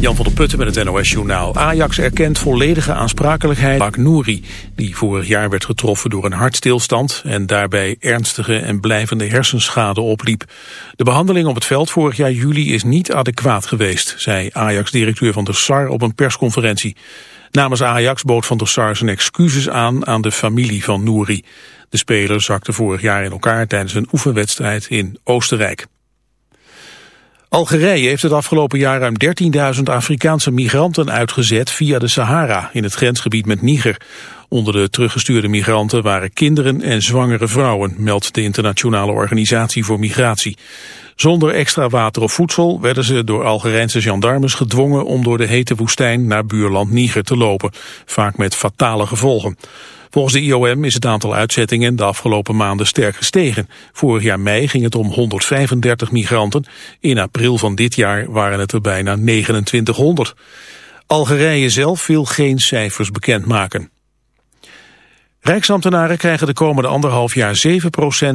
Jan van der Putten met het NOS-journaal. Ajax erkent volledige aansprakelijkheid Bak Nouri... die vorig jaar werd getroffen door een hartstilstand... en daarbij ernstige en blijvende hersenschade opliep. De behandeling op het veld vorig jaar juli is niet adequaat geweest... zei Ajax-directeur Van der Sar op een persconferentie. Namens Ajax bood Van der Sar zijn excuses aan aan de familie van Nouri. De speler zakte vorig jaar in elkaar tijdens een oefenwedstrijd in Oostenrijk. Algerije heeft het afgelopen jaar ruim 13.000 Afrikaanse migranten uitgezet via de Sahara in het grensgebied met Niger. Onder de teruggestuurde migranten waren kinderen en zwangere vrouwen, meldt de Internationale Organisatie voor Migratie. Zonder extra water of voedsel werden ze door Algerijnse gendarmes gedwongen om door de hete woestijn naar buurland Niger te lopen, vaak met fatale gevolgen. Volgens de IOM is het aantal uitzettingen de afgelopen maanden sterk gestegen. Vorig jaar mei ging het om 135 migranten. In april van dit jaar waren het er bijna 2900. Algerije zelf wil geen cijfers bekendmaken. Rijksambtenaren krijgen de komende anderhalf jaar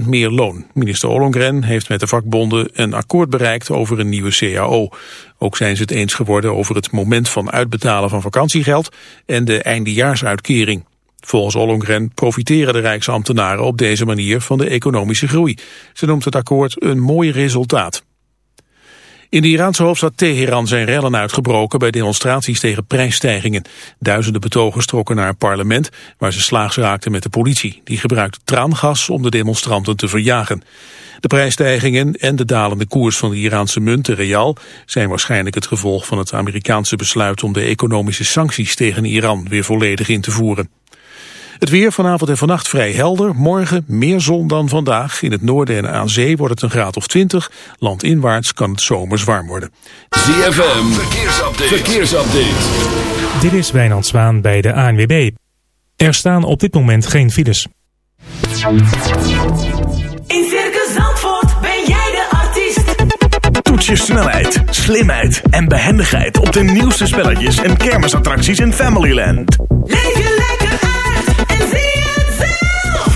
7% meer loon. Minister Ollongren heeft met de vakbonden een akkoord bereikt over een nieuwe CAO. Ook zijn ze het eens geworden over het moment van uitbetalen van vakantiegeld en de eindejaarsuitkering. Volgens Ollongren profiteren de Rijksambtenaren op deze manier van de economische groei. Ze noemt het akkoord een mooi resultaat. In de Iraanse hoofdstad Teheran zijn rellen uitgebroken bij demonstraties tegen prijsstijgingen. Duizenden betogers trokken naar het parlement waar ze slaags raakten met de politie. Die gebruikte traangas om de demonstranten te verjagen. De prijsstijgingen en de dalende koers van de Iraanse munt, de real, zijn waarschijnlijk het gevolg van het Amerikaanse besluit om de economische sancties tegen Iran weer volledig in te voeren. Het weer vanavond en vannacht vrij helder. Morgen meer zon dan vandaag. In het noorden en aan zee wordt het een graad of 20. Landinwaarts kan het zomers warm worden. ZFM, verkeersupdate. verkeersupdate. Dit is Wijnand Zwaan bij de ANWB. Er staan op dit moment geen files. In Circus Zandvoort ben jij de artiest. Toets je snelheid, slimheid en behendigheid op de nieuwste spelletjes en kermisattracties in Familyland. Leef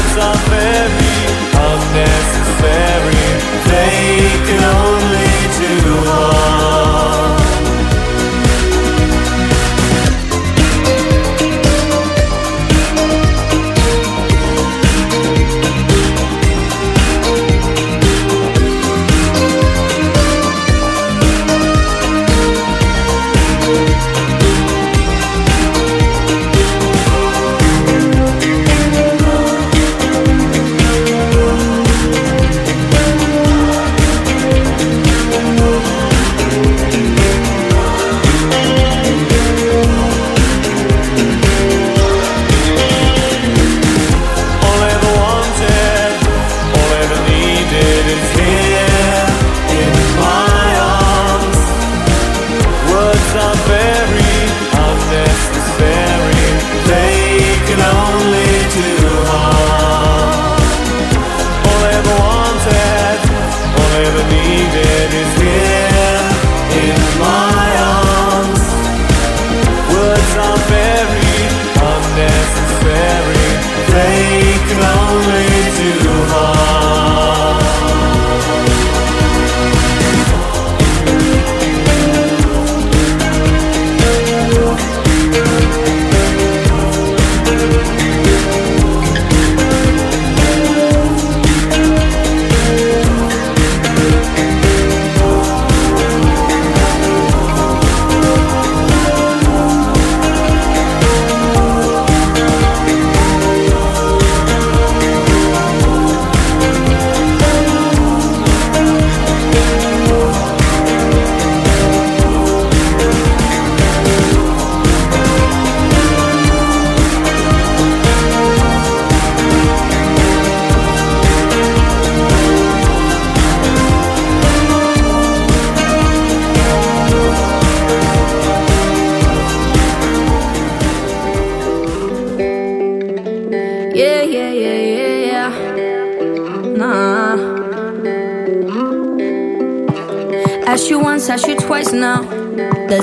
viața pe mine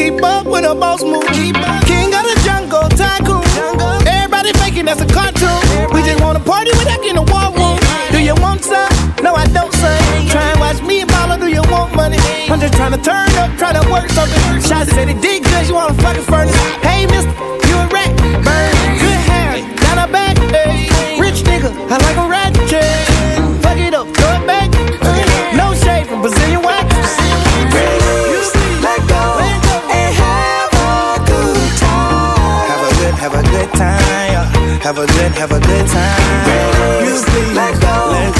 Keep up with a boss move. King of the jungle, tycoon. Everybody faking that's a cartoon. We just wanna party without getting a war room. Do you want some? No, I don't, son. Try and watch me follow. do you want money? I'm just trying to turn up, try to work something. Shots said any did cause you wanna fucking furnace. Hey, mister, you a rat. Burn, good hair, not a back. Hey. Rich nigga, I like a rat. time. Yeah. Have a good, have a good time. Please, let go. Let go.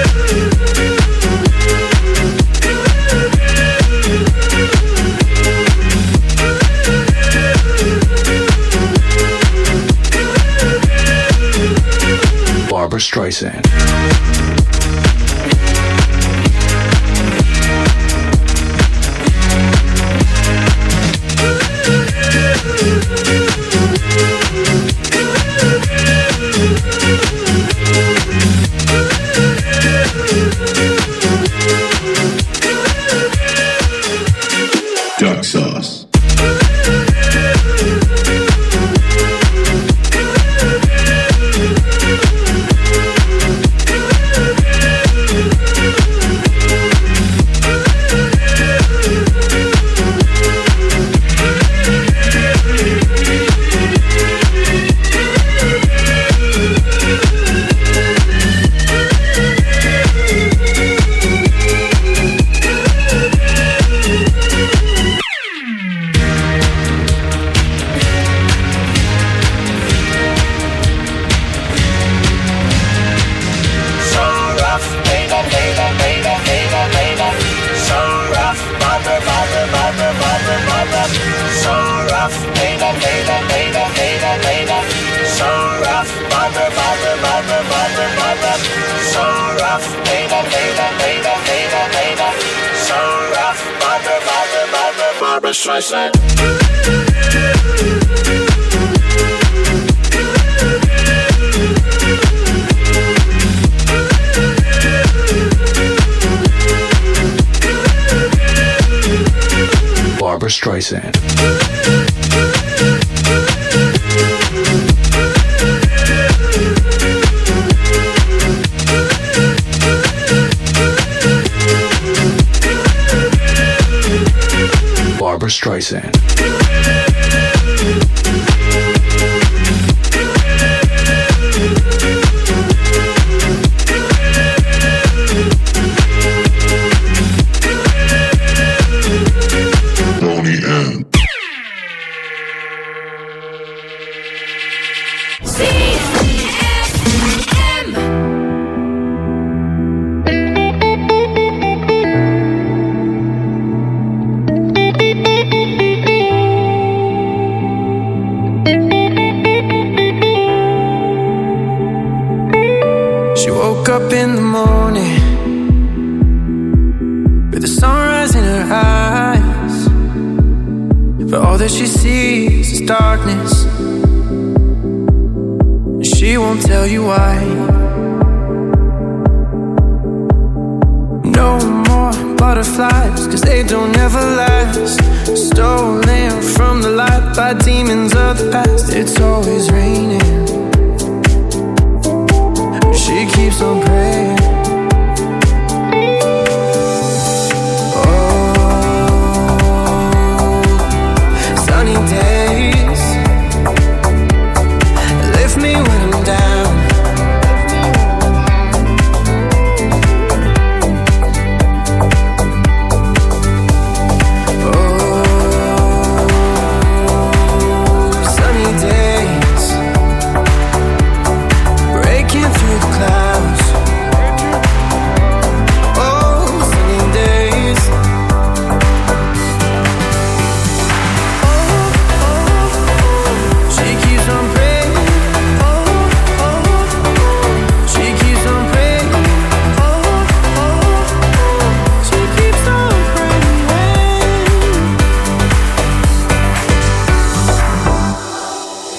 Streisand.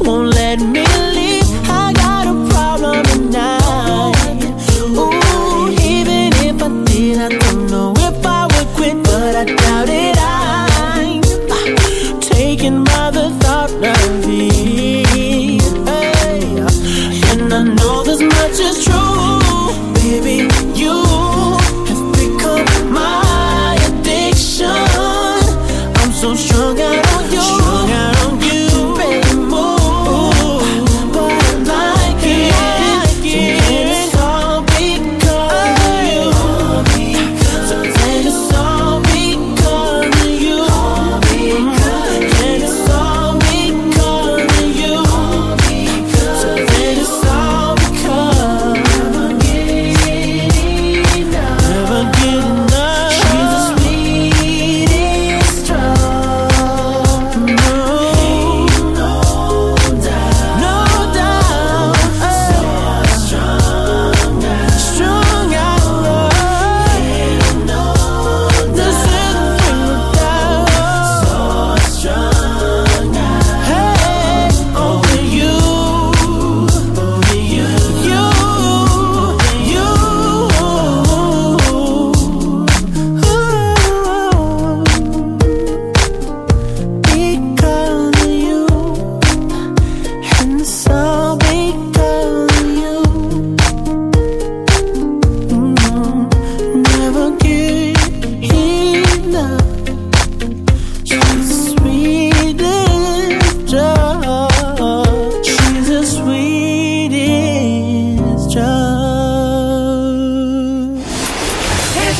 won't let me leave.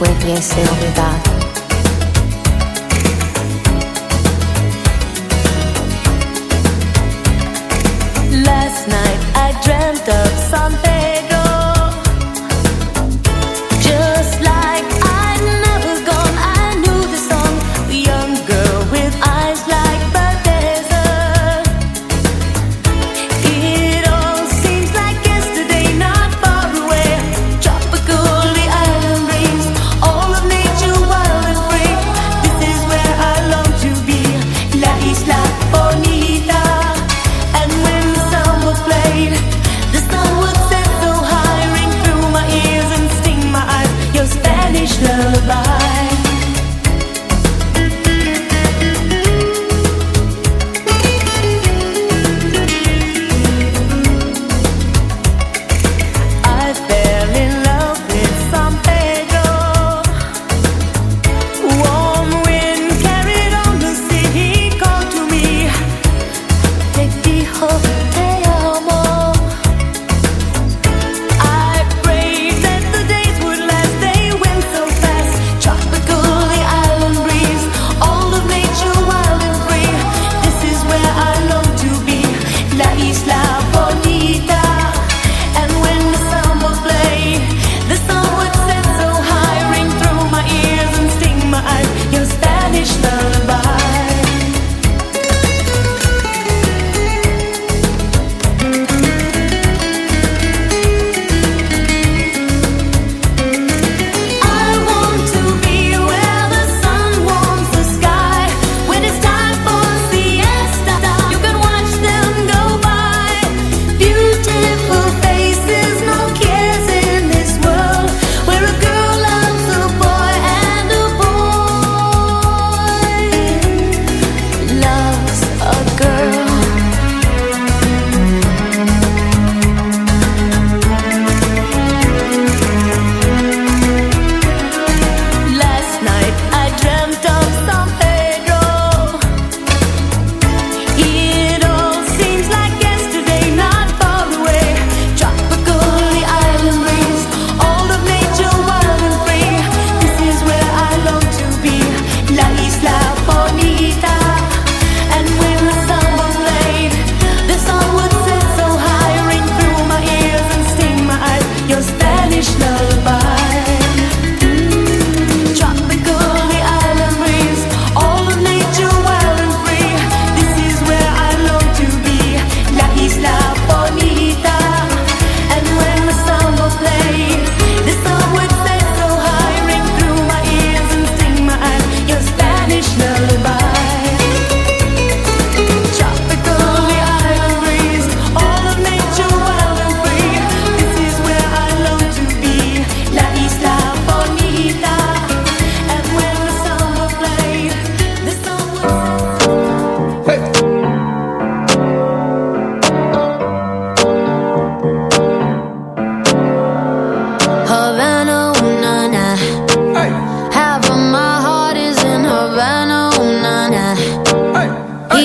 puede ser verdad?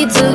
do